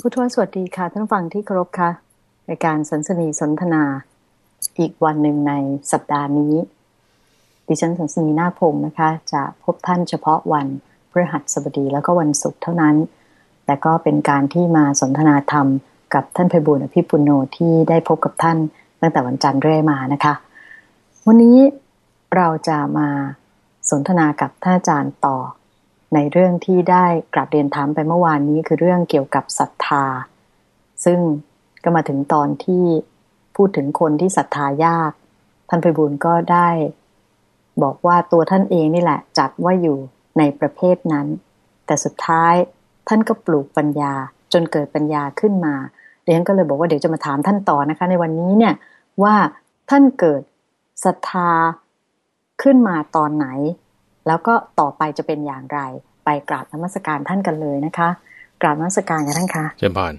ผู้ทวสวัสดีค่ะ ท่านฟังที่เคารพค่ะในการสันสนีสนทนาอีกวันหนึ่งในสัปดาห์นี้ ดิฉันสันสนีนาพงศ์นะคะ จะพบท่านเฉพาะวันพฤหัสบดีแล้วก็วันศุกร์เท่านั้น แต่ก็เป็นการที่มาสนทนาธรรมกับท่านไพบุญอภิปุโนที่ได้พบกับท่านตั้งแต่วันจันทร์เรื่อยมานะคะ วันนี้เราจะมาสนทนากับท่านอาจารย์ต่อ ในเรื่องที่ได้กลับเรียนถามไปเมื่อวานนี้คือเรื่องเกี่ยวกับศรัทธา ซึ่งก็มาถึงตอนที่พูดถึงคนที่ศรัทธายาก ท่านไพบุญก็ได้ บอกว่าตัวท่านเองนี่แหละ จัดว่าอยู่ในประเภทนั้น แต่สุดท้ายท่านก็ปลูกปัญญาจนเกิดปัญญาขึ้นมาเรียนก็เลยบอกว่าเดี๋ยวจะมาถามท่านต่อนะคะ ในวันนี้เนี่ยว่าท่านเกิดศรัทธาขึ้นมาตอนไหน แล้วก็ต่อไปจะเป็นอย่างไร ไปกราบนมัสการท่านกันเลยนะคะ กราบนมัสการกันท่านคะเชิญพร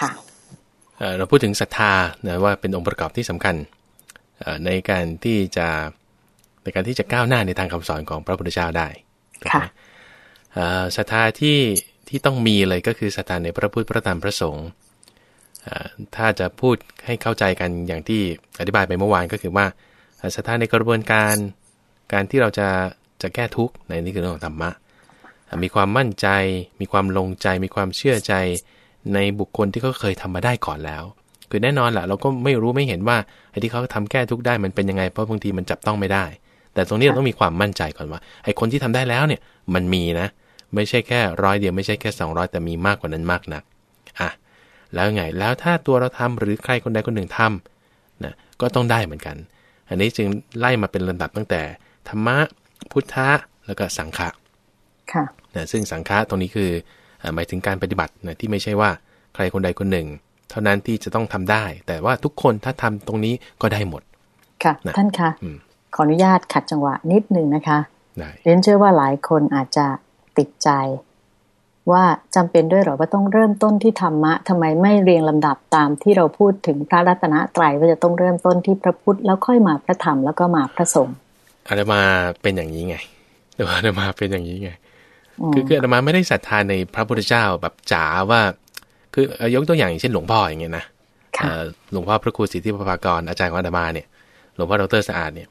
ค่ะเราพูดถึงศรัทธานะว่าเป็นองค์ประกอบที่สำคัญในการที่จะในการที่จะก้าวหน้าในทางคำสอนของพระพุทธเจ้าได้ค่ะศรัทธาที่ที่ต้องมีเลยก็คือศรัทธาในพระพุทธพระธรรมพระสงฆ์ถ้าจะพูดให้เข้าใจกันอย่างที่อธิบายไปเมื่อวานก็คือว่าศรัทธาในกระบวนการการที่เราจะ จะแก้ทุกข์ในนี้คือเรื่องของธรรมะ มีความมั่นใจ มีความลงใจ มีความเชื่อใจในบุคคลที่เขาเคยทำมาได้ก่อนแล้ว คือแน่นอนแหละเราก็ไม่รู้ไม่เห็นว่าไอ้ที่เขาทำแก้ทุกข์ได้มันเป็นยังไงเพราะบางทีมันจับต้องไม่ได้ แต่ตรงนี้เราต้องมีความมั่นใจก่อนว่าไอ้คนที่ทำได้แล้วเนี่ยมันมีนะ ไม่ใช่แค่ร้อยเดียวไม่ใช่แค่ 200 แต่มีมากกว่านั้นมากนักอะแล้วไงแล้วถ้าตัวเราทำหรือใครคนใดคนหนึ่งทำนะก็ต้องได้เหมือนกัน อันนี้จึงไล่มาเป็นลำดับตั้งแต่ธรรมะ พุทธะแล้วก็สังฆะค่ะนะซึ่งสังฆะตรงนี้คือหมายถึงการปฏิบัตินะที่ไม่ใช่ว่าใครคนใดคนหนึ่ง เท่านั้นที่จะต้องทำได้ แต่ว่าทุกคนถ้าทำตรงนี้ก็ได้หมด ค่ะนะท่านคะขออนุญาตขัดจังหวะนิดหนึ่งนะคะเรียนเชื่อว่าหลายคนอาจจะติดใจว่าจำเป็นด้วยหรอว่าต้องเริ่มต้นที่ธรรมะทำไมไม่เรียงลำดับตามที่เราพูดถึงพระรัตนตรัยว่าจะต้องเริ่มต้นที่พระพุทธแล้วค่อยมาพระธรรมแล้วก็มาพระสงฆ์ อาตมาเป็นอย่างนี้ไงแต่ว่าอาตมาเป็นอย่างนี้ไง คือคืออาตมาไม่ได้ศรัทธาในพระพุทธเจ้าแบบจ๋าว่า คือยกตัวอย่างอย่างเช่นหลวงพ่ออย่างเงี้ยนะหลวงพ่อพระครูสิทธิปภากรอาจารย์ของอาตมาเนี่ย หลวงพ่อดรสะอาดเนี่ย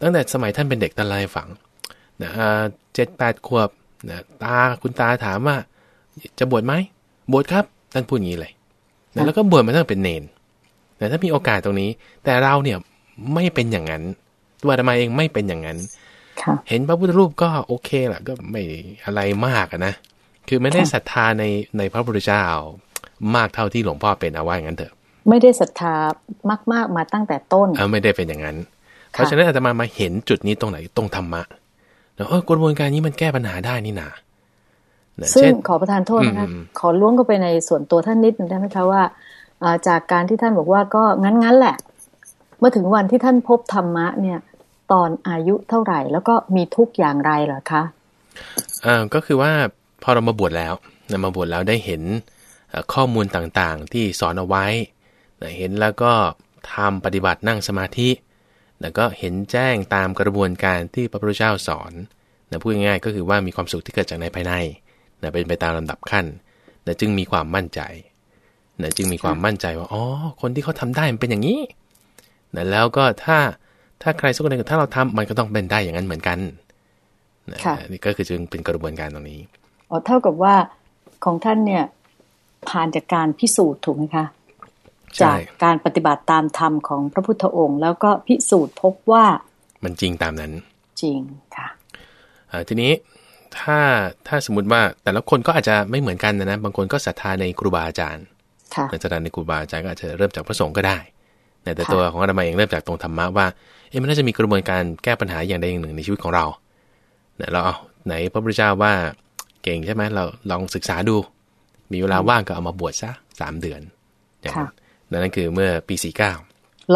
ตั้งแต่สมัยท่านเป็นเด็กตะไลฝังนะเจ็ดแปดขวบนะตาคุณตาถามว่า จะบวชไหมบวชครับท่านพูดอย่างนี้เลยนะแล้วก็บวชมาตั้งเป็นเนนแต่ถ้ามีโอกาสตรงนี้ แต่เราเนี่ยไม่เป็นอย่างนั้น ตัวอาตมาเองไม่เป็นอย่างนั้นเห็นพระพุทธรูปก็โอเคแหละก็ไม่อะไรมากนะคือไม่ได้ศรัทธาในในพระพุทธเจ้ามากเท่าที่หลวงพ่อเป็นเอาไว้งั้นเถอะ ไม่ได้ศรัทธามากๆมาตั้งแต่ต้นเออไม่ได้เป็นอย่างนั้น เพราะฉะนั้นอาตมามาเห็นจุดนี้ตรงไหนตรงธรรมะแล้วเออกระบวนการนี้มันแก้ปัญหาได้นี่นาซึ่งขอประทานโทษนะคะขอล้วงเข้าไปในส่วนตัวท่านนิดนึงได้ไหมคะว่าจากการที่ท่านบอกว่าก็งั้นๆแหละเมื่อถึงวันที่ท่านพบธรรมะเนี่ย ตอนอายุเท่าไหร่ แล้วก็มีทุกอย่างไรเหรอคะอ่าก็คือว่าพอเรามาบวชแล้วนะมาบวชแล้วได้เห็นข้อมูลต่างๆ ที่สอนเอาไว้นะเห็นแล้วก็ทำปฏิบัตินั่งสมาธินะก็เห็นแจ้งตามกระบวนการที่พระพุทธเจ้าสอนนะพูดง่ายๆก็คือว่ามีความสุขที่เกิดจากในภายในนะเป็นไปตามลำดับขั้นนะจึงมีความมั่นใจนะจึงมีความมั่นใจว่า อ๋อ คนที่เขาทำได้มันเป็นอย่างนี้ นะแล้วก็ถ้าถ้าใครสักคนหนึ่งถ้าเราทำมันก็ต้องเป็นได้อย่างนั้นเหมือนกันนะนี่ก็คือจึงเป็นกระบวนการตรงนี้อ๋อเท่ากับว่าของท่านเนี่ยผ่านจากการพิสูจน์ถูกไหมคะจากการปฏิบัติตามธรรมของพระพุทธองค์ แล้วก็พิสูจน์พบว่า มันจริงตามนั้น จริงค่ะทีนี้ถ้าถ้าสมมติว่าแต่ละคนก็อาจจะไม่เหมือนกันนะนะบางคนก็ศรัทธาในครูบาอาจารย์ศรัทธาในครูบาอาจารย์ก็อาจจะเริ่มจากพระสงฆ์ก็ได้ แต่ตัวของอาตมาเองเริ่มจากตรงธรรมะว่าเอ๊ะมันน่าจะมีกระบวนการแก้ปัญหาอย่างใดอย่างหนึ่งในชีวิตของเราเนี่ยเราเอาไหนพระพุทธเจ้าว่าเก่งใช่ไหมเราลองศึกษาดู มีเวลาว่างก็เอามาบวชซะสามเดือนอย่างนั้นนั่นคือเมื่อปีสี่เก้า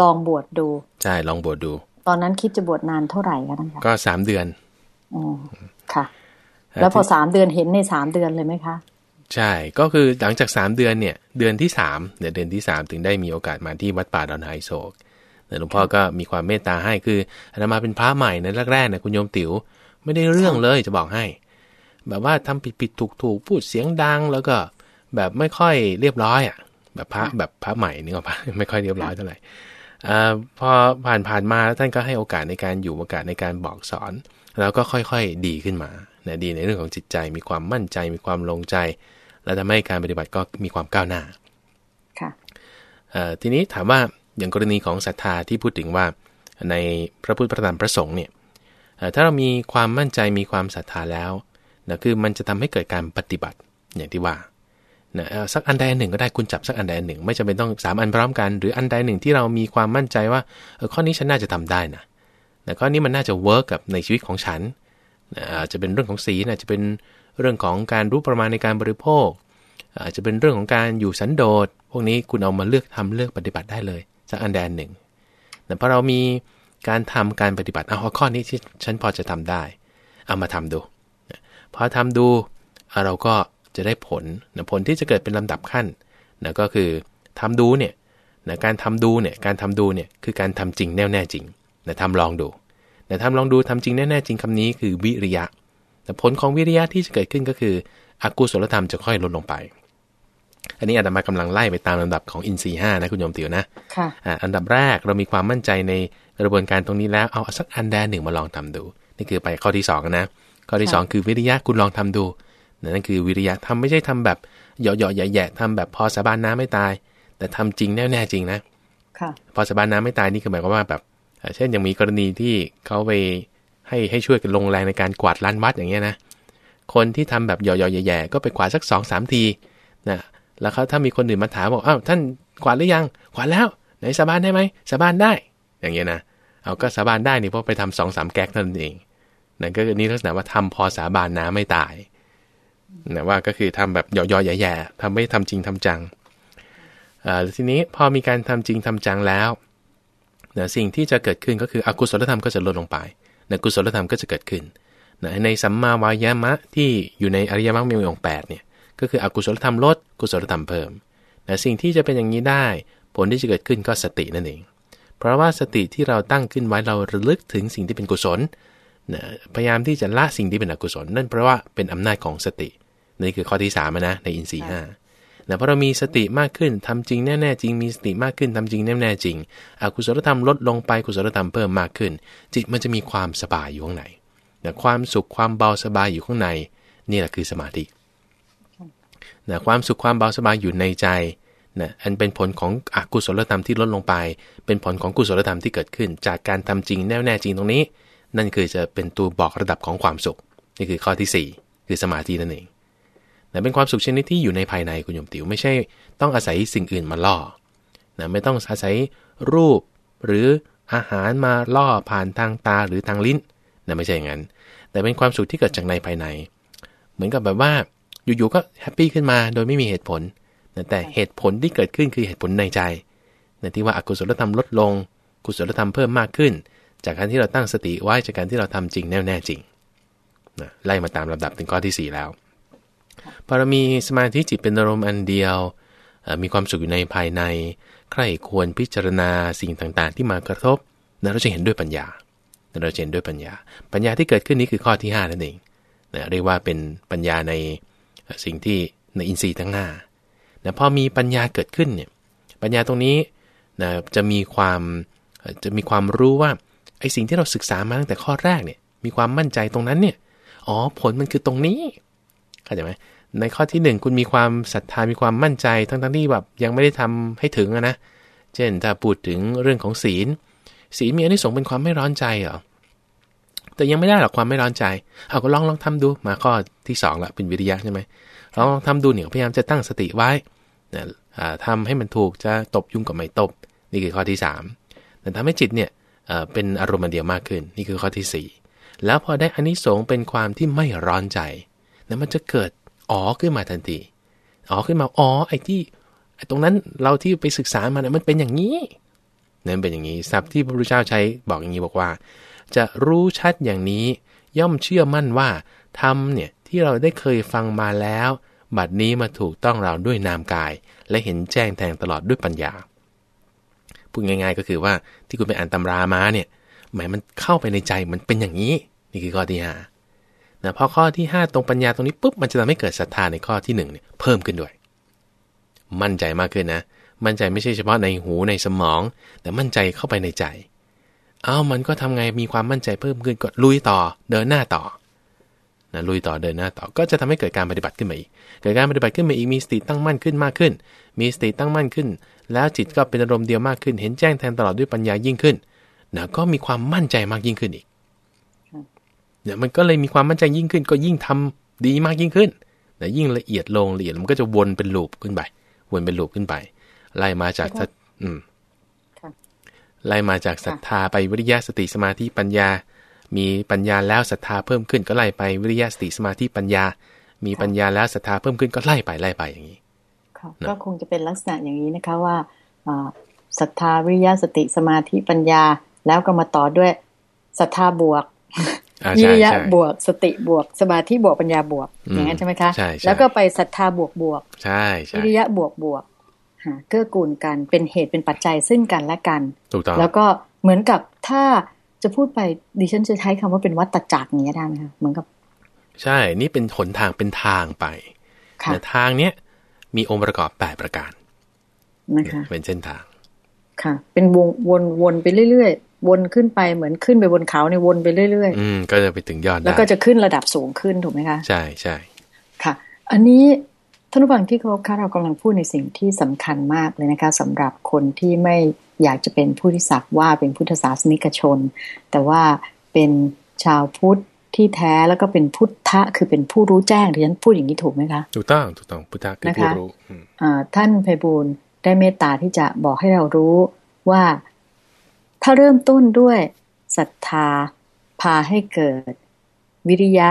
ลองบวชดูใช่ลองบวชดู ตอนนั้นคิดจะบวชนานเท่าไหร่คะท่านคะก็สามเดือนอ๋อค่ะ แล้วพอสามเดือนเห็นในสามเดือนเลยไหมคะ ใช่ก็คือหลังจาก 3 เดือนเนี่ยเดือนที่3เนี่ยเดือนที่ 3 ถึงได้มีโอกาสมาที่วัดป่าดอนไฮโศกหลวงพ่อก็มีความเมตตาให้คืออาตมาเป็นพระใหม่ในแรกๆเนี่ยคุณโยมติ๋วไม่ได้เรื่องเลยจะบอกให้ แบบว่าทำผิดผิดถูกถูกพูดเสียงดังแล้วก็แบบไม่ค่อยเรียบร้อยอะแบบพระแบบพระใหม่นี่ก็พระไม่ค่อยเรียบร้อยเท่าไหร่อพอผ่านผ่านมาแล้วท่านก็ให้โอกาสในการอยู่โอกาสในการบอกสอน แล้วก็ค่อยๆดีขึ้นมานะดีในเรื่องของจิตใจมีความมั่นใจมีความลงใจ และทำให้การปฏิบัติก็มีความก้าวหน้าค่ะทีนี้ถามว่าอย่างกรณีของศรัทธาที่พูดถึงว่าในพระพุทธพระธรรมพระสงฆ์เนี่ยถ้าเรามีความมั่นใจมีความศรัทธาแล้วนะคือมันจะทำให้เกิดการปฏิบัติอย่างที่ว่านะสักอันใดอันหนึ่งก็ได้คุณจับสักอันใดอันหนึ่ง ไม่จำเป็นต้องสามอันพร้อมกัน หรืออันใดหนึ่งที่เรามีความมั่นใจว่าเออข้อนี้ฉันน่าจะทำได้นะแต่ข้อนี้มันน่าจะเวิร์กกับในชีวิตของฉันอาจจะเป็นเรื่องของศีลอาจจะเป็น เรื่องของการรู้ประมาณในการบริโภค อาจจะเป็นเรื่องของการอยู่สันโดษพวกนี้คุณเอามาเลือกทำเลือกปฏิบัติได้เลยสักอันใดอันหนึ่ง แต่พอเรามีการทำการปฏิบัติเอาข้อนี้ที่ฉันพอจะทำได้ เอามาทำดูพอทำดูเราก็จะได้ผลนะผลที่จะเกิดเป็นลำดับขั้นนะก็คือทำดูเนี่ยนะการทำดูเนี่ยการทำดูเนี่ยคือการทำจริงแน่แน่จริงนะทำลองดูนะทำลองดูทำจริงแน่แน่จริงคำนี้คือวิริยะ แต่ผลของวิริยะที่จะเกิดขึ้นก็คืออกุศลธรรมจะค่อยลดลงไป อันนี้อาตมากำลังไล่ไปตามลำดับของอินทรีห้านะคุณโยมติ๋วนะค่ะอันดับแรกเรามีความมั่นใจในกระบวนการตรงนี้แล้วเอาสักอันแดนหนึ่งมาลองทำดู นี่คือไปข้อที่2นะข้อที่ 2 คือวิริยะคุณลองทำดูนั่นคือวิริยะทำไม่ใช่ทำแบบเหยาะๆแย่ๆทำแบบพอสาบานน้ำไม่ตาย แต่ทำจริงแน่ๆจริงนะพอสาบานน้ำไม่ตายนี่คือหมายความว่าแบบ เช่นยังมีกรณีที่เขาไป ให้ให้ช่วยกันลงแรงในการกวาดลานวัดอย่างเงี้ยนะ คนที่ทำแบบหยาะๆแย่ๆก็ไปกวาดสัก2อสทีนะแล้วเขาถ้ามีคนอื่นมาถามบอกอ้าวท่านกวาดหรือยังกวาดแล้วไหนสาบานได้ไหมสาบานได้ อย่างเงี้ยนะเอาก็สาบานได้นี่เพราะไปทำสองสามแก๊กนั่นเองนั่นก็นี่ลักษณะว่าทำพอสาบานน้ำไม่ตายนะว่าก็คือทำแบบย่อๆแย่ๆทำไม่ทำจริงทำจังอ่าทีนี้พอมีการทำจริงทำจังแล้วนะสิ่งที่จะเกิดขึ้นก็คืออกุศลธรรมก็จะลดลงไป นะกุศลธรรมก็จะเกิดขึ้นนะในสัมมาวายามะที่อยู่ในอริยมรรคมีองค์แปดเนี่ยก็คืออกุศลธรรมลดกุศลธรรมเพิ่มนะสิ่งที่จะเป็นอย่างนี้ได้ ผลที่จะเกิดขึ้นก็สตินั่นเอง เพราะว่าสติที่เราตั้งขึ้นไว้เราระลึกถึงสิ่งที่เป็นกุศลนะพยายามที่จะละสิ่งที่เป็นอกุศล นั่นเพราะว่าเป็นอำนาจของสตินี่คือข้อที่3นะในอินทรีย์ห้า นะพอเรามีสติมากขึ้นทำจริงแน่ๆจริง มีสติมากขึ้นทำจริงแน่ๆจริงอกุศลธรรมลดลงไปกุศลธรรมเพิ่มมากขึ้น จิตมันจะมีความสบายอยู่ข้างในนะความสุขความเบาสบายอยู่ข้างใน นี่แหละคือสมาธินะความสุขความเบาสบายอยู่ในใจนะอันเป็นผลของอกุศลธรรมที่ลดลงไป เป็นผลของกุศลธรรมที่เกิดขึ้น จากการทำจริงแน่แน่จริงตรงนี้ นั่นคือจะเป็นตัวบอกระดับของความสุข นี่คือข้อที่ 4 คือสมาธินั่นเอง นะเป็นความสุขชนิดที่อยู่ในภายในคุณโยมติวไม่ใช่ต้องอาศัยสิ่งอื่นมาล่อนะไม่ต้องอาศัยรูปหรืออาหารมาล่อผ่านทางตาหรือทางลิ้นนะไม่ใช่อย่างนั้น แต่เป็นความสุขที่เกิดจากในภายใน เหมือนกับแบบว่าอยู่ๆก็แฮปปี้ขึ้นมาโดยไม่มีเหตุผลนะแต่เหตุผลที่เกิดขึ้นคือเหตุผลในใจนะที่ว่าอากุศลธรรมลดลง กุศลธรรมเพิ่มมากขึ้น จากการที่เราตั้งสติไว้จากการที่เราทำจริงแน่แน่จริงนะไล่มาตามลำดับถึงข้อที่ 4 แล้ว พอเรามีสมาธิจิตเป็นอารมณ์อันเดียว มีความสุขอยู่ในภายใน ใครควรพิจารณาสิ่งต่างๆ ที่มากระทบนะเราจะเห็นด้วยปัญญา เราจะเห็นด้วยปัญญา ปัญญาที่เกิดขึ้นนี้คือข้อที่ 5 นั่นเองนะเรียกว่าเป็นปัญญาในสิ่งที่ในอินทรีย์ทั้ง5นะพอมีปัญญาเกิดขึ้นเนี่ย ปัญญาตรงนี้นะจะมีความจะมีความรู้ว่าไอ้สิ่งที่เราศึกษามาตั้งแต่ข้อแรกเนี่ย มีความมั่นใจตรงนั้นเนี่ย อ๋อผลมันคือตรงนี้เข้าใจไหม ในข้อที่ 1 คุณมีความศรัทธามีความมั่นใจ ทั้งทั้งที่แบบยังไม่ได้ทำให้ถึงนะเช่นถ้าพูดถึงเรื่องของศีล ศีลมีอนิสงส์เป็นความไม่ร้อนใจเหรอแต่ยังไม่ได้หรอกความไม่ร้อนใจ เอาก็ลองลองทำดู มาข้อที่2ละเป็นวิริยะใช่ไหมลองลองทำดูเนี่ยพยายามจะตั้งสติไว้นะทำให้มันถูกจะตบยุ่งกับไม่ตบ นี่คือข้อที่3แต่ทำให้จิตเนี่ยเป็นอารมณ์เดียวมากขึ้น นี่คือข้อที่ 4 แล้วพอได้อานิสงส์เป็นความที่ไม่ร้อนใจนะมันจะเกิด อ๋อขึ้นมาทันที อ๋อขึ้นมา อ๋อ ไอ้ที่ไอ้ตรงนั้นเราที่ไปศึกษามาเนี่ยมันเป็นอย่างนี้นั่นเป็นอย่างนี้ศัพท์ที่พระพุทธเจ้าใช้บอกอย่างนี้บอกว่า จะรู้ชัดอย่างนี้ย่อมเชื่อมั่นว่าทำเนี่ยที่เราได้เคยฟังมาแล้ว บัดนี้มาถูกต้องเราด้วยนามกาย และเห็นแจ้งแทงตลอดด้วยปัญญาพูดง่าย ๆ ก็คือว่าที่คุณไปอ่านตำรามาเนี่ยหมายมันเข้าไปในใจมันเป็นอย่างนี้ นี่คือข้อที่ห้า นะพอข้อที่ 5 ตรงปัญญาตรงนี้ปุ๊บมันจะทำให้เกิดศรัทธาในข้อที่1เนี่ยเพิ่มขึ้นด้วย มั่นใจมากขึ้นนะ มั่นใจไม่ใช่เฉพาะในหูในสมอง แต่มั่นใจเข้าไปในใจ เอามันก็ทำไงมีความมั่นใจเพิ่มขึ้นก็ลุยต่อเดินหน้าต่อนะลุยต่อเดินหน้าต่อก็จะทำให้เกิดการปฏิบัติขึ้นมาอีก เกิดการปฏิบัติขึ้นมาอีกมีสติตั้งมั่นขึ้นมากขึ้น มีสติตั้งมั่นขึ้น แล้วจิตก็เป็นอารมณ์เดียวมากขึ้น เห็นแจ้งแทงตลอดด้วยปัญญายิ่งขึ้นนะก็มีความมั่นใจมากยิ่งขึ้นอีก เนี่ยมันก็เลยมีความมั่นใจยิ่งขึ้น ก็ยิ่งทำดีมากยิ่งขึ้นนะยิ่งละเอียดลงละเอียดมันก็จะวนเป็นลูปขึ้นไปวนเป็นลูปขึ้นไป ไล่มาจากอืมไล่มาจากศรัทธาไปวิริยะสติสมาธิปัญญา มีปัญญาแล้วศรัทธาเพิ่มขึ้นก็ไล่ไปวิริยะสติสมาธิปัญญา มีปัญญาแล้วศรัทธาเพิ่มขึ้นก็ไล่ไปไล่ไปอย่างนี้ก็คงจะเป็นลักษณะอย่างนี้นะคะว่าศรัทธาวิริยะสติสมาธิปัญญา แล้วก็มาต่อด้วยศรัทธาบวก วิริยะบวกสติบวก สมาธิบวกปัญญาบวก อย่างนั้นใช่ไหมคะ แล้วก็ไปศรัทธาบวกบวกใช่วิริยะบวกบวกเกื้อกูลกันเป็นเหตุเป็นปัจจัยซึ่งกันและกันถูกต้องแล้วก็เหมือนกับถ้าจะพูดไปดิฉันจะใช้คำว่าเป็นวัตจักรนี้ได้ไหมคะเหมือนกับ ใช่นี่เป็นหนทางเป็นทางไปแต่ทางเนี้ยมีองค์ประกอบแปดประการนะคะเป็นเส้นทางค่ะ เป็นวงวนวนไปเรื่อยๆ วนขึ้นไปเหมือนขึ้นไปบนเขาในวนไปเรื่อยๆอืมก็จะไปถึงยอดแล้วก็จะขึ้นระดับสูงขึ้นถูกไหมคะใช่ใช่ค่ะ อันนี้ท่านผู้ฟังที่เคารพค่ะเรากำลังพูดในสิ่งที่สำคัญมากเลยนะคะสำหรับคนที่ไม่อยากจะเป็นผู้ที่สักว่าเป็นพุทธศาสนิกชน แต่ว่าเป็นชาวพุทธที่แท้แล้วก็เป็นพุทธะคือเป็นผู้รู้แจ้งที่ฉันพูดอย่างนี้ถูกไหมคะถูกต้องถูกต้องพุทธะคือผู้รู้ท่านไพบูลได้เมตตาที่จะบอกให้เรารู้ว่า ถ้าเริ่มต้นด้วยศรัทธา พาให้เกิด วิริยะ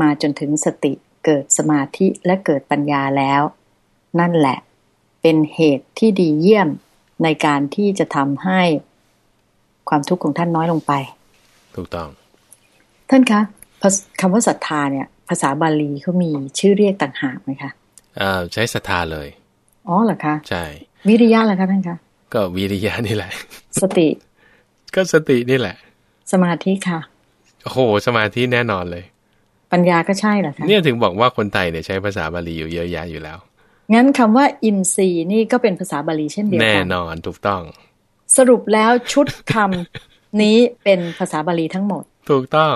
มาจนถึงสติเกิดสมาธิและเกิดปัญญาแล้ว นั่นแหละ เป็นเหตุที่ดีเยี่ยมในการที่จะทำให้ความทุกข์ของท่านน้อยลงไป ถูกต้อง ท่านคะคำว่าศรัทธาเนี่ย ภาษาบาลีเขามีชื่อเรียกต่างหากไหมคะอ่าใช้ศรัทธาเลย อ๋อเหรอคะ ใช่ วิริยะเหรอคะท่านคะ ก็วิริยะนี่แหละ สติ ก็สตินี่แหละ สมาธิค่ะโอ้โหสมาธิแน่นอนเลย ปัญญาก็ใช่เหรอคะเนี่ยถึงบอกว่าคนไทยเนี่ยใช้ภาษาบาลีอยู่เยอะแยะอยู่แล้ว งั้นคำว่าอินทรีย์นี่ก็เป็นภาษาบาลีเช่นเดียวกันแน่นอนถูกต้อง สรุปแล้วชุดคำนี้เป็นภาษาบาลีทั้งหมด ถูกต้อง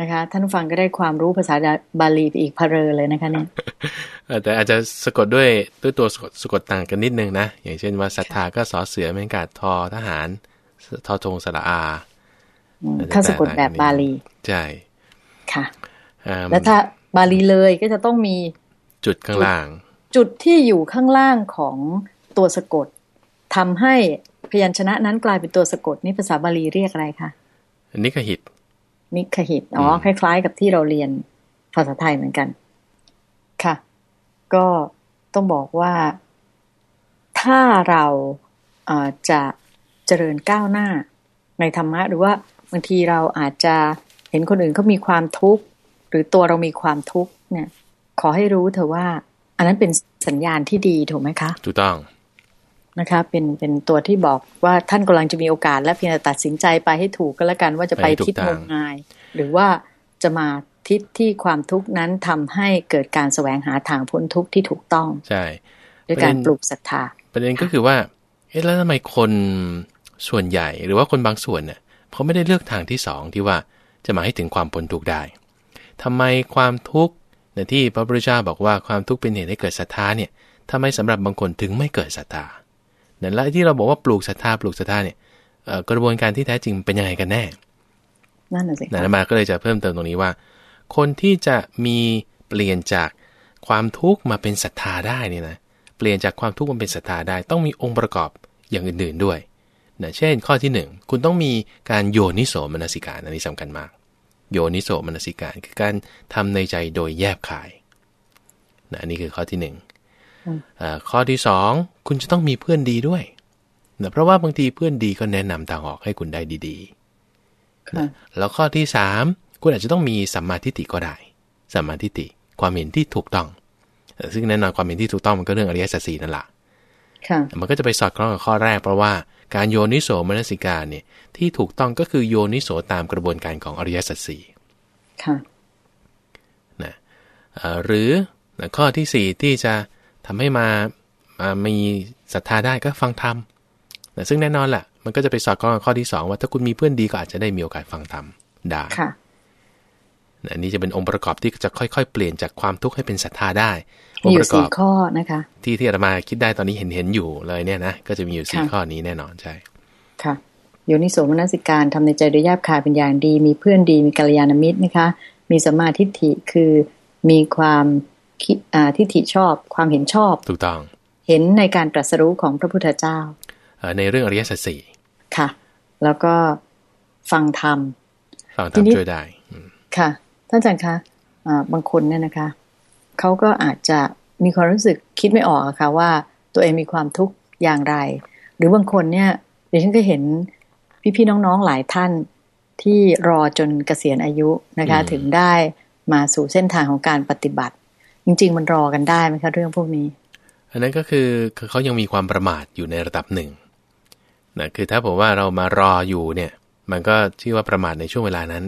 นะคะ ท่านฟังก็ได้ความรู้ภาษาบาลีไปอีกพเรอเลยนะคะเนี่ยแต่อาจจะสะกดด้วยด้วยตัวสะกดต่างกันนิดนึงนะ อย่างเช่นว่าศรัทธาก็สอเสือเมนกาดทอทหารทอทงสระอาถ้าสะกดแบบบาลีใช่ค่ะแล้วถ้าบาลีเลยก็จะต้องมีจุดข้างล่าง จุดที่อยู่ข้างล่างของตัวสะกดทำให้พยัญชนะนั้นกลายเป็นตัวสะกดนี่ภาษาบาลีเรียกอะไรคะนิคหิต นิคหิตอ๋อคล้าย ๆ กับที่เราเรียนภาษาไทยเหมือนกัน ค่ะ ก็ต้องบอกว่า ถ้าเราจะเจริญก้าวหน้าในธรรมะ หรือว่าบางทีเราอาจจะเห็นคนอื่นเขามีความทุกข์ หรือตัวเรามีความทุกข์เนี่ย ขอให้รู้เถอะว่า อันนั้นเป็นสัญญาณที่ดีถูกไหมคะ ถูกต้อง นะคะ เป็นเป็นตัวที่บอกว่าท่านกำลังจะมีโอกาส และเพียงแต่ตัดสินใจไปให้ถูกก็แล้วกันว่าจะไปทิศงมงาย หรือว่าจะมาทิศที่ความทุกข์นั้นทำให้เกิดการแสวงหาทางพ้นทุกข์ที่ถูกต้องใช่ด้วยการปลูกศรัทธา ประเด็นก็คือว่า เอ๊ะแล้วทำไมคนส่วนใหญ่หรือว่าคนบางส่วนเนี่ยเขาไม่ได้เลือกทางที่สองที่ว่าจะมาให้ถึงความพ้นทุกข์ได้ทำไมความทุกข์ในที่พระพุทธเจ้าบอกว่าความทุกข์เป็นเหตุให้เกิดศรัทธาเนี่ยทำไมสำหรับบางคนถึงไม่เกิดศรัทธาเนี่ย และที่เราบอกว่าปลูกศรัทธาปลูกศรัทธาเนี่ยกระบวนการที่แท้จริงเป็นยังไงกันแน่นั่นแหละสินะมาก็เลยจะเพิ่มเติมตรงนี้ว่า คนที่จะมีเปลี่ยนจากความทุกข์มาเป็นศรัทธาได้นี่นะเปลี่ยนจากความทุกข์มาเป็นศรัทธาได้ ต้องมีองค์ประกอบอย่างอื่นๆด้วยนะเช่นข้อที่ 1 คุณต้องมีการโยนิโสมนสิการอันนี้สำคัญมาก โยนิโสมนสิการคือการทำในใจโดยแยบขายนะนี่คือข้อที่หนึ่ง ข้อที่สองคุณจะต้องมีเพื่อนดีด้วยนะเพราะว่าบางทีเพื่อนดีก็แนะนำทางออกให้คุณได้ดีๆนะแล้วข้อที่สามคุณอาจจะต้องมีสัมมาทิฏฐิก็ได้สัมมาทิฏฐิความเห็นที่ถูกต้อง ซึ่งแน่นอนความเห็นที่ถูกต้องมันก็เรื่องอริยสัจสี่นั่นแหละมันก็จะไปสอดคล้องกับข้อแรกเพราะว่าการโยนิโสมนสิการเนี่ยที่ถูกต้องก็คือโยนิโสตามกระบวนการของอริยสัจสี่ค่ะนะหรือข้อที่สี่ที่จะ ทำให้มามามีศรัทธาได้ก็ฟังธรรมนะซึ่งแน่นอนแหละมันก็จะไปสอดคล้องกับข้อที่ 2 ว่าถ้าคุณมีเพื่อนดีก็อาจจะได้มีโอกาสฟังธรรมได้ค่ะนะอันนี้จะเป็นองค์ประกอบที่จะค่อยๆ เปลี่ยนจากความทุกข์ให้เป็นศรัทธาได้มีองอค์ปยู่ระกอสี่บข้อนะคะ ที่ที่อาตมาคิดได้ตอนนี้เห็นเห็นอยู่เลยเนี่ยนะก็จะมีอยู่สี่ค่ะข้อนี้แน่นอนใช่ ค่ะโยนิโสมนสิการทำในใจโดยแยบคายเป็นอย่างดี มีเพื่อนดีมีกัลยาณมิตรนะคะ มีสัมมาทิฏฐิคือมีความคิดอ่า ทิฏฐิชอบความเห็นชอบ ถูกต้อง เห็นในการตรัสรู้ของพระพุทธเจ้าเอ่อในเรื่องอริยสัจสี่ค่ะ แล้วก็ฟังธรรม ฟังธรทีรมนี้ช่วยได้อืมค่ะ ท่านอาจารย์คะอ่าบางคนเนี่ยนะคะ เขาก็อาจจะมีความรู้สึกคิดไม่ออกอะค่ะว่าตัวเองมีความทุกข์อย่างไร หรือบางคนเนี่ยดิฉันก็เห็นพี่ๆน้องๆหลายท่านที่รอจนเกษียณอายุนะคะ ถึงได้มาสู่เส้นทางของการปฏิบัติ จริง ๆ มันรอกันได้ไหมคะเรื่องพวกนี้ อันนั้นก็คือเขายังมีความประมาทอยู่ในระดับหนึ่งนะคือถ้าผมว่าเรามารออยู่เนี่ย มันก็ชื่อว่าประมาทในช่วงเวลานั้น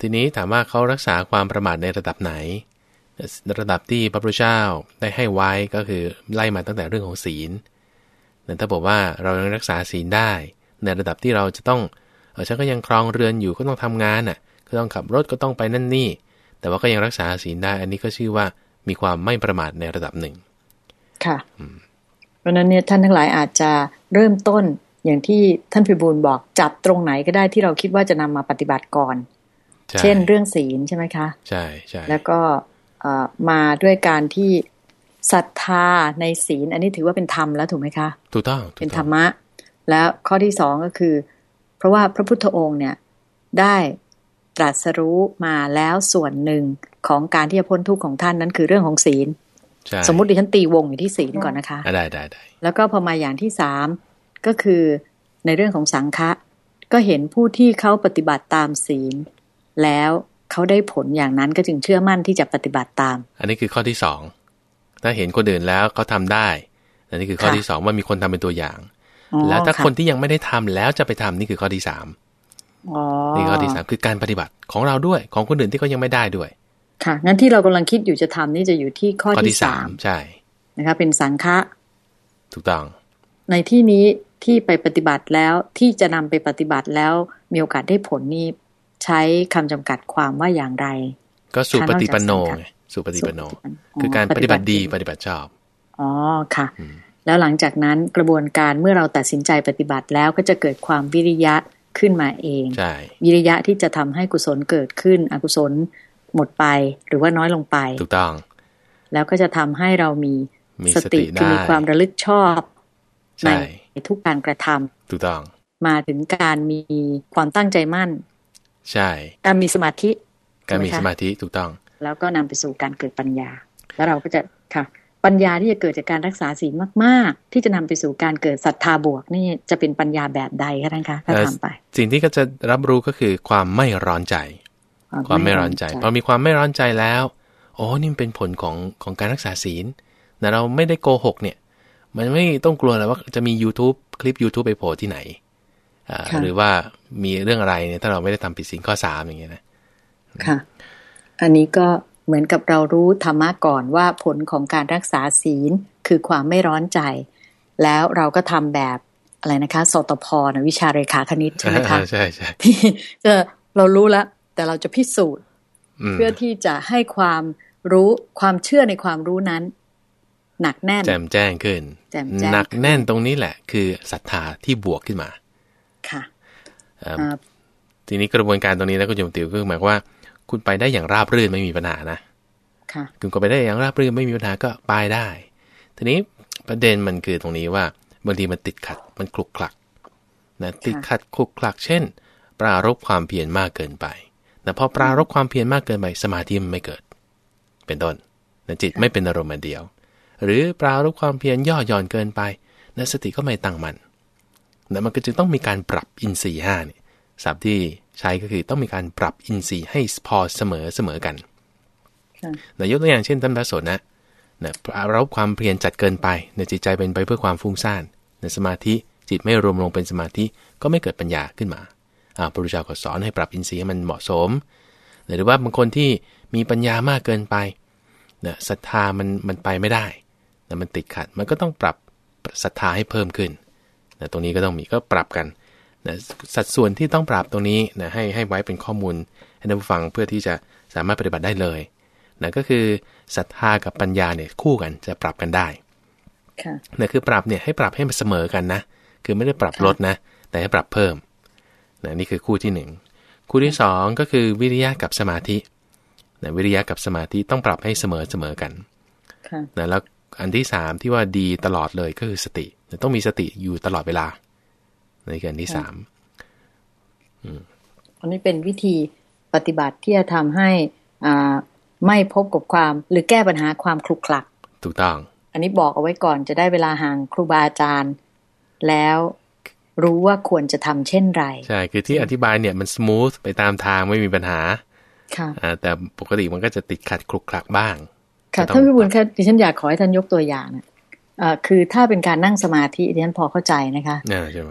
ทีนี้ถามว่าเขารักษาความประมาทในระดับไหน ระดับที่พระพุทธเจ้าได้ให้ไว้ก็คือไล่มาตั้งแต่เรื่องของศีลแต่ถ้าบอกว่าเรายังรักษาศีลได้ ในระดับที่เราจะต้องเออฉันก็ยังครองเรือนอยู่ก็ต้องทำงานน่ะก็ต้องขับรถก็ต้องไปนั่นนี่ แต่ว่าก็ยังรักษาศีลได้ อันนี้ก็ชื่อว่ามีความไม่ประมาทในระดับหนึ่ง ค่ะเพราะฉะนั้นเนี่ยท่านทั้งหลายอาจจะเริ่มต้นอย่างที่ท่านพิบูลบอกจับตรงไหนก็ได้ที่เราคิดว่าจะนำมาปฏิบัติก่อนใช่เช่นเรื่องศีลใช่ไหมคะใช่ใช่แล้วก็เอ่อมาด้วยการที่ศรัทธาในศีล อันนี้ถือว่าเป็นธรรมแล้วถูกไหมคะถูกต้องถูเป็นกธต้รองรมะ แล้วข้อที่สองก็คือ เพราะว่าพระพุทธองค์เนี่ยได้ ตรัสรู้มาแล้วส่วนหนึ่งของการที่จะพ้นทุกข์ของท่านนั้นคือเรื่องของศีลใช่สมมุติดิฉันตีวงอยู่ที่ศีลก่อนนะคะอะได้ได้ได้แล้วก็พอมาอย่างที่สามก็คือในเรื่องของสังฆะก็เห็นผู้ที่เขาปฏิบัติตามศีล แล้วเขาได้ผลอย่างนั้นก็จึงเชื่อมั่นที่จะปฏิบัติตาม อันนี้คือข้อที่สองถ้าเห็นคนอื่นแล้วเขาทำได้ อันนี้คือข้อค่ะที่สองว่ามีคนทำเป็นตัวอย่างอ๋อแล้วถ้าะคนที่ยังไม่ได้ทำแล้วจะไปทำนี่คือข้อที่สามอ๋อ นี่คือข้อที่สามคือการปฏิบัติของเราด้วยของคนอื่นที่เขายังไม่ได้ด้วย ค่ะงั้นที่เรากำลังคิดอยู่จะทำนี่จะอยู่ที่ข้อข้อที่ที่สาสามมใช่นะคะเป็นสังฆะถูกต้อง ในที่นี้ที่ไปปฏิบัติแล้วที่จะนำไปปฏิบัติแล้วมีโอกาสได้ผลนี่ใช้คำจำกัดความว่าอย่างไร ก็สุปฏิปันโนค่ะไงสุปฏิปันโนสุปฏิปันโน คือการอ๋อปฏิบัติดีปปฏิบัติฏิบัติชอบอ๋อค่ะอืมแล้วหลังจากนั้นกระบวนการเมื่อเราตัดสินใจปฏิบัติแล้วก็จะเกิดความวิริยะ ขึ้นมาเองใช่วิริยะที่จะทำให้กุศลเกิดขึ้น อกุศลหมดไปหรือว่าน้อยลงไป ถูกต้อง แล้วก็จะทำให้เรามีมีสสติติคือได้มีความระลึกชอบในใช่ทุกการกระทำถูกต้อง มาถึงการมีความตั้งใจมั่น ใช่ การมีสมาธิ การมีใช่สไหมคะมาธิถูกต้อง แล้วก็นำไปสู่การเกิดปัญญา แล้วเราก็จะค่ะ ปัญญาที่จะเกิดจากการรักษาศีลมาก ๆ ที่จะนำไปสู่การเกิดศรัทธาบวกนี่จะเป็นปัญญาแบบใดคะท่านคะถ้าเอ่อทำไป สิ่งที่ก็จะรับรู้ก็คือความไม่ร้อนใจ ความไม่ร้อนใจพอมีความไม่ร้อนใจแล้วโอ้นี่มันเป็นผลของของการรักษาศีลแต่เราไม่ได้โกหกเนี่ย มันไม่ต้องกลัวเลยว่าจะมี YouTube คลิป YouTube ไปโผล่ที่ไหนอ่าค่ะหรือว่ามีเรื่องอะไรเนี่ยถ้าเราไม่ได้ทำผิดศีลข้อสามอย่างเงี้ยนะค่ะ อันนี้ก็ เหมือนกับเรารู้ธรรมะก่อนว่าผลของการรักษาศีลคือความไม่ร้อนใจ แล้วเราก็ทำแบบอะไรนะคะ สตพนะวิชาเรขาคณิตใช่ไหมคะใช่ใช่ที่จะเรารู้แล้ว แต่เราจะพิสูจน์มเพื่อที่จะให้ความรู้ความเชื่อในความรู้นั้น หนักแน่น แจ่มแจ้งขึ้นแจ่มแจ้งหนักแน่นตรงนี้แหละ คือศรัทธาที่บวกขึ้นมา ค่ะเอิ่มอ่าทีนี้กระบวนการตรงนี้แล้วก็โยมติวก็หมายความว่า คุณไปได้อย่างราบรื่นไม่มีปัญหานะค่ะคุณก็ไปได้อย่างราบรื่นไม่มีปัญหาก็ไปได้ ทีนี้ประเด็นมันคือตรงนี้ว่าบางทีมันติดขัดมันคลุกคลักนะติดขัดคลุกคลัก เช่น ปรารบความเพียรมากเกินไปแต่พอปรารบความเพียรมากเกินไปสมาธิมันไม่เกิด เป็นต้นนะจิตไม่เป็นอารมณ์อันเดียว หรือปรารบความเพียรย่อหย่อนเกินไปนะสติก็ไม่ตั้งมัน่นนะมันก็จึงต้องมีการปรับอินทรีย์ห้าเนี่ย ศัพท์ที่ใช้ก็คือต้องมีการปรับอินทรีย์ให้พอเสมอเสมอกันค่ะนะยกตัวอย่างเช่นท่านพระโสนนะนะเราความเพียรจัดเกินไปในจิตใจเป็นไปเพื่อความฟุ้งซ่านในสมาธิจิตไม่รวมลงเป็นสมาธิก็ไม่เกิดปัญญาขึ้นมาอ่าพระพุทธเจ้าก็สอนให้ปรับอินทรีย์ให้มันเหมาะสม หรือว่าบางคนที่มีปัญญามากเกินไปนะศรัทธามันมันไปไม่ได้นะมันติดขัด มันก็ต้องปรับศรัทธาให้เพิ่มขึ้นนะตรงนี้ก็ต้องมีก็ปรับกัน นะสัดส่วนที่ต้องปรับตรงนี้นะให้ให้ไว้เป็นข้อมูลให้ท่านผู้ฟังเพื่อที่จะสามารถปฏิบัติได้เลยนะก็คือศรัทธากับปัญญาเนี่ยคู่กันจะปรับกันได้นะคือปรับเนี่ยให้ปรับให้มันเสมอกันนะ คือไม่ได้ปรับลดนะ แต่ให้ปรับเพิ่มนะนี่คือคู่ที่หนึ่งคู่ที่สองก็คือวิริยะกับสมาธินะวิริยะกับสมาธิต้องปรับให้เสมอเสมอกันนะแล้วอันที่สามที่ว่าดีตลอดเลยก็คือสติ ต้องมีสติอยู่ตลอดเวลา ในการที่สามอันนี้เป็นวิธีปฏิบัติที่จะทำให้อ่าไม่พบกับความหรือแก้ปัญหาความขลุกขลัก ถูกต้อง อันนี้บอกเอาไว้ก่อนจะได้เวลาห่างครูบาอาจารย์ แล้วรู้ว่าควรจะทำเช่นไรใช่คือที่อธิบายเนี่ยมัน smooth ไปตามทางไม่มีปัญหา ค่ะแต่ปกติมันก็จะติดขัดคลุกคลักบ้าง ค่ะท่านพิบูลค่ะดิฉันอยากขอให้ท่านยกตัวอย่างนะ คือถ้าเป็นการนั่งสมาธิดิฉันพอเข้าใจนะคะ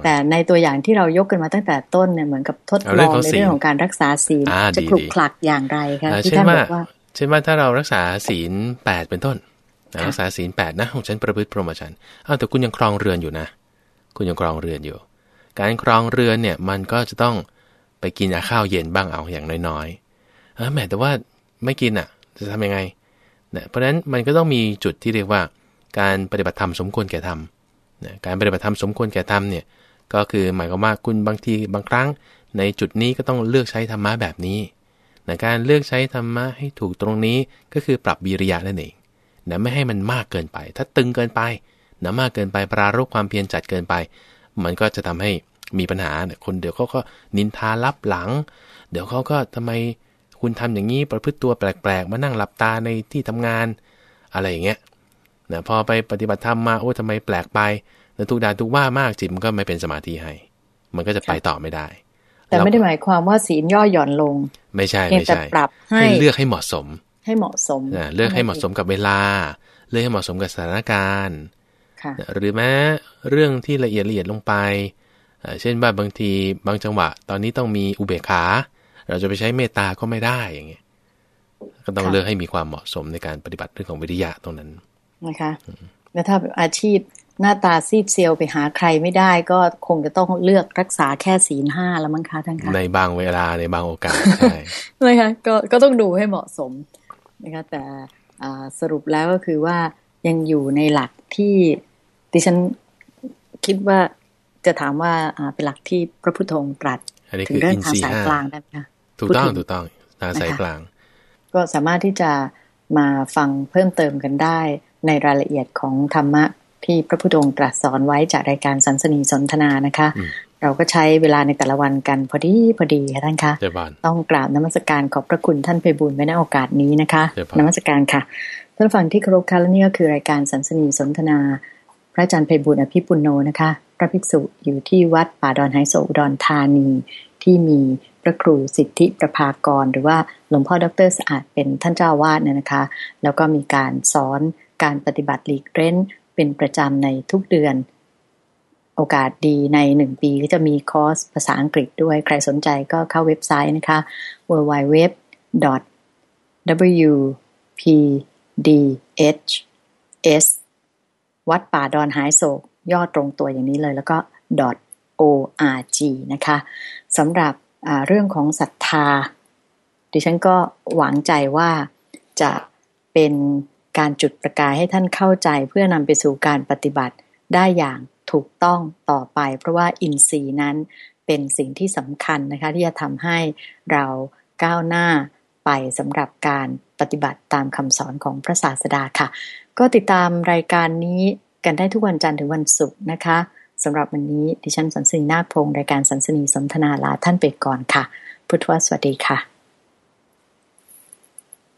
แต่ในตัวอย่างที่เรายกกันมาตั้งแต่ต้นเนี่ยเหมือนกับทดลองในเรื่องของการรักษาศีลจะคลุกคลักอย่างไรคะที่ท่านบอกว่าเช่นว่าถ้าเรารักษาศีลแปดเป็นต้นรักษาศีลแปดนะของฉันประพฤติพรหมจรรย์อ้าวแต่คุณยังครองเรือนอยู่นะ คุณยังครองเรือนอยู่ การครองเรือนเนี่ยมันก็จะต้องไปกินยาข้าวเย็นบ้างเอาอย่างน้อยๆเออแม้แต่ว่าไม่กินอะ จะทำยังไงเนี่ยเพราะฉะนั้นมันก็ต้องมีจุดที่เรียกว่า การปฏิบัติธรรมสมควรแก่ธรรมการปฏิบัติธรรมสมควรแก่ธรรมเนี่ยก็คือหมายความว่าคุณบางทีบางครั้ง ในจุดนี้ก็ต้องเลือกใช้ธรรมะแบบนี้นะการเลือกใช้ธรรมะให้ถูกตรงนี้ก็คือปรับวิริยะนั่นเองนะไม่ให้มันมากเกินไป ถ้าตึงเกินไปนะมากเกินไปปรารบความเพียรจัดเกินไป มันก็จะทำให้มีปัญหาเนี่ยคนเดี๋ยวเขาก็นินทารับหลัง เดี๋ยวเขาก็ทำไมคุณทำอย่างนี้ประพฤติตัวแปลกๆ มานั่งหลับตาในที่ทำงาน อะไรอย่างเงี้ย นะพอไปปฏิบัติธรรมมาโอ้ทำไมแปลกไปแล้วทุกด่าทุกว่ามากจิตมันก็ไม่เป็นสมาธิให้ มันก็จะไปต่อไม่ได้ แต่ไม่ได้หมายความว่าศีลย่อหย่อนลง ไม่ใช่ไม่ใช่ปรับให้เลือกให้เหมาะสม ให้เหมาะสมเลือกให้เหมาะสมกับเวลา เลือกให้เหมาะสมกับสถานการณ์หรือแม้เรื่องที่ละเอียดละเอียดลงไป เช่นว่าบางทีบางจังหวะ ตอนนี้ต้องมีอุเบกขา เราจะไปใช้เมตตาก็ไม่ได้อย่างเงี้ยก็ต้องเลือกให้มีความเหมาะสมในการปฏิบัติเรื่องของวิทยาตรงนั้น นะคะแล้วถ้าอาชีพหน้าตาซีดเซียวไปหาใครไม่ได้ ก็คงจะต้องเลือกรักษาแค่ศีลห้าแล้วมั้งคะท่านคะในบางเวลาในบางโอกาสใช่เลยค่ะก็ก็ต้องดูให้เหมาะสมนะคะแต่สรุปแล้วก็คือว่ายังอยู่ในหลักที่ดิฉันคิดว่าจะถามว่าเป็นหลักที่พระพุทโธตรัสถึงเรื่องทางสายกลางได้ไหมคะถูกต้องถูกต้องทางสายกลาง ก็สามารถที่จะมาฟังเพิ่มเติมกันได้ ในรายละเอียดของธรรมะที่พระพุทธองค์ตรัสสอนไว้จากรายการสันสนีสนทนานะคะ เราก็ใช้เวลาในแต่ละวันกันพอดีพอดีค่ะท่านคะต้องกราบนมัสการขอบพระคุณท่านเพบุญไว้ในโอกาสนี้นะคะนมัสการค่ะท่านฟังที่เคารพค่ะและนี่ก็คือรายการสันสนีสนทนา พระอาจารย์เพบุญอภิปุโนนะคะ พระภิกษุอยู่ที่วัดป่าดอนไฮโซอุดรธานีที่มีพระครูสิทธิประภากร หรือว่าหลวงพ่อดรสะอาดเป็นท่านเจ้าวาดเนี่ยนะคะ แล้วก็มีการสอน การปฏิบัติหลีกเร้นเป็นประจำในทุกเดือน โอกาสดีในหนึ่งปีก็จะมีคอร์สภาษาอังกฤษด้วย ใครสนใจก็เข้าเว็บไซต์นะคะ w w w w p d h s วัดป่าดอนหายโศก ย่อตรงตัวอย่างนี้เลยแล้วก็ .org นะคะสำหรับเรื่องของศรัทธา ดิฉันก็หวังใจว่าจะเป็น การจุดประกายให้ท่านเข้าใจเพื่อนำไปสู่การปฏิบัติได้อย่างถูกต้องต่อไป เพราะว่าอินทรีย์นั้นเป็นสิ่งที่สำคัญนะคะ ที่จะทำให้เราก้าวหน้าไปสำหรับการปฏิบัติตามคำสอนของพระศาสดาค่ะ ก็ติดตามรายการนี้กันได้ทุกวันจันทร์ถึงวันศุกร์นะคะสำหรับวันนี้ดิฉันสันสนีนาคพงศ์รายการสันสนีสนทนาลาท่านไปก่อนค่ะ พุทธวสวัสดีค่ะ